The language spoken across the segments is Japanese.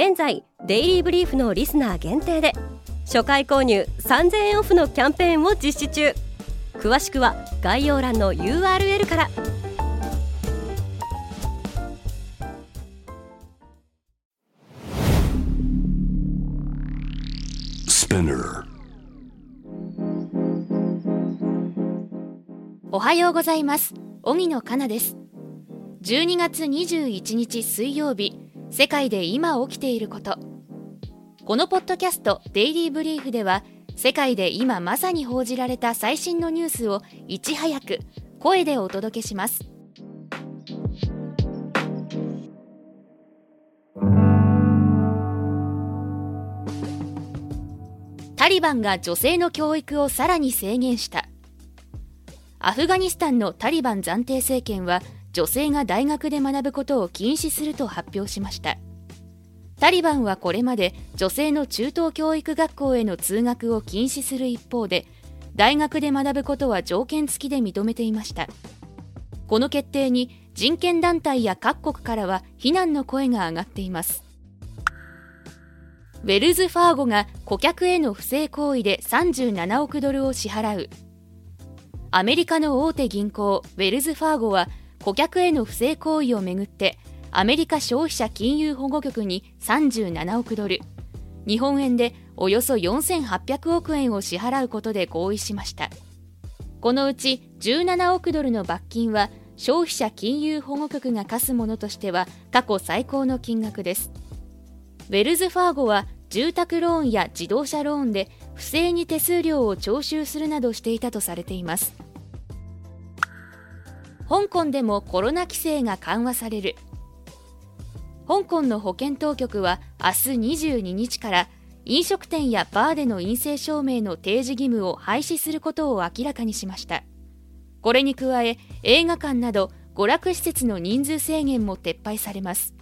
現在デイリーブリーフのリスナー限定で初回購入3000円オフのキャンペーンを実施中。詳しくは概要欄の URL から。おはようございます。荻野かなです。12月21日水曜日世界で今起きていること。このポッドキャスト「デイリー・ブリーフ」では世界で今まさに報じられた最新のニュースをいち早く声でお届けします。タリバンが女性の教育をさらに制限した。アフガニスタンのタリバン暫定政権は女性が大学で学ぶことを禁止すると発表しました。タリバンはこれまで女性の中等教育学校への通学を禁止する一方で大学で学ぶことは条件付きで認めていました。この決定に人権団体や各国からは非難の声が上がっています。ウェルズ・ファーゴが顧客への不正行為で37億ドルを支払う。アメリカの大手銀行ウェルズ・ファーゴは顧客への不正行為をめぐってアメリカ消費者金融保護局に37億ドル日本円でおよそ4800億円を支払うことで合意しました。このうち17億ドルの罰金は消費者金融保護局が課すものとしては過去最高の金額です。ウェルズファーゴは住宅ローンや自動車ローンで不正に手数料を徴収するなどしていたとされています。香港でもコロナ規制が緩和される。香港の保健当局は明日22日から飲食店やバーでの陰性証明の提示義務を廃止することを明らかにしました。これに加え映画館など娯楽施設の人数制限も撤廃されます。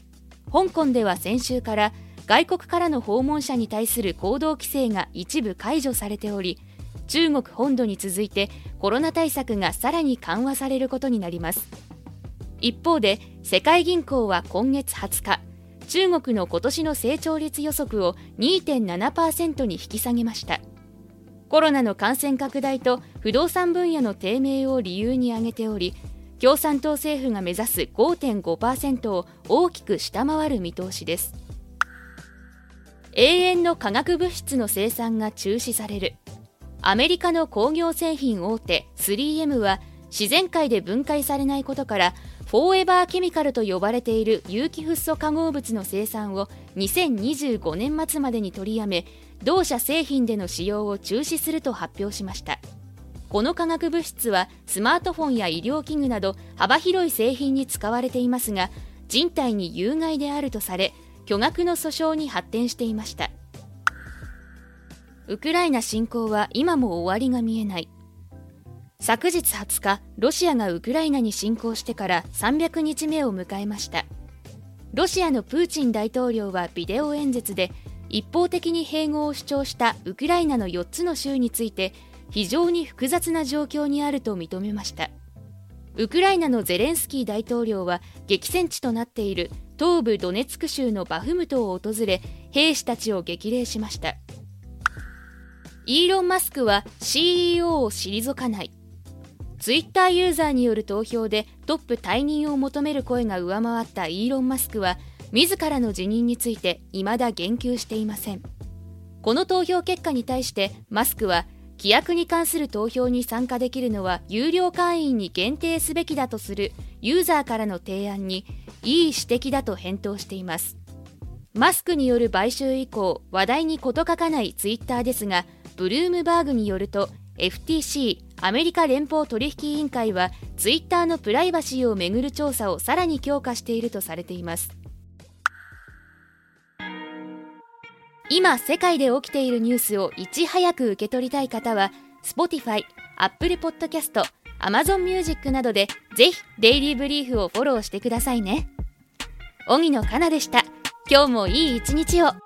香港では先週から外国からの訪問者に対する行動規制が一部解除されており中国本土に続いてコロナ対策がさらに緩和されることになります。一方で世界銀行は今月20日中国の今年の成長率予測を2.7%に引き下げました。コロナの感染拡大と不動産分野の低迷を理由に挙げており共産党政府が目指す5.5%を大きく下回る見通しです。永遠の化学物質の生産が中止される。アメリカの工業製品大手 3M は自然界で分解されないことからフォーエバーケミカルと呼ばれている有機フッ素化合物の生産を2025年末までに取りやめ同社製品での使用を中止すると発表しました。この化学物質はスマートフォンや医療器具など幅広い製品に使われていますが人体に有害であるとされ巨額の訴訟に発展していました。ウクライナ侵攻は今も終わりが見えない。昨日20日ロシアがウクライナに侵攻してから300日目を迎えました。ロシアのプーチン大統領はビデオ演説で一方的に併合を主張したウクライナの4つの州について非常に複雑な状況にあると認めました。ウクライナのゼレンスキー大統領は激戦地となっている東部ドネツク州のバフムトを訪れ兵士たちを激励しました。イーロン・マスクは CEO を退かない。ツイッターユーザーによる投票でトップ退任を求める声が上回ったイーロン・マスクは自らの辞任について未だ言及していません。この投票結果に対してマスクは規約に関する投票に参加できるのは有料会員に限定すべきだとするユーザーからの提案にいい指摘だと返答しています。マスクによる買収以降話題に事欠かないツイッターですがブルームバーグによると FTC アメリカ連邦取引委員会はツイッターのプライバシーをめぐる調査をさらに強化しているとされています。今世界で起きているニュースをいち早く受け取りたい方は Spotify、Apple Podcast、Amazon Music などでぜひデイリーブリーフをフォローしてくださいね。荻野かなでした。今日もいい一日を。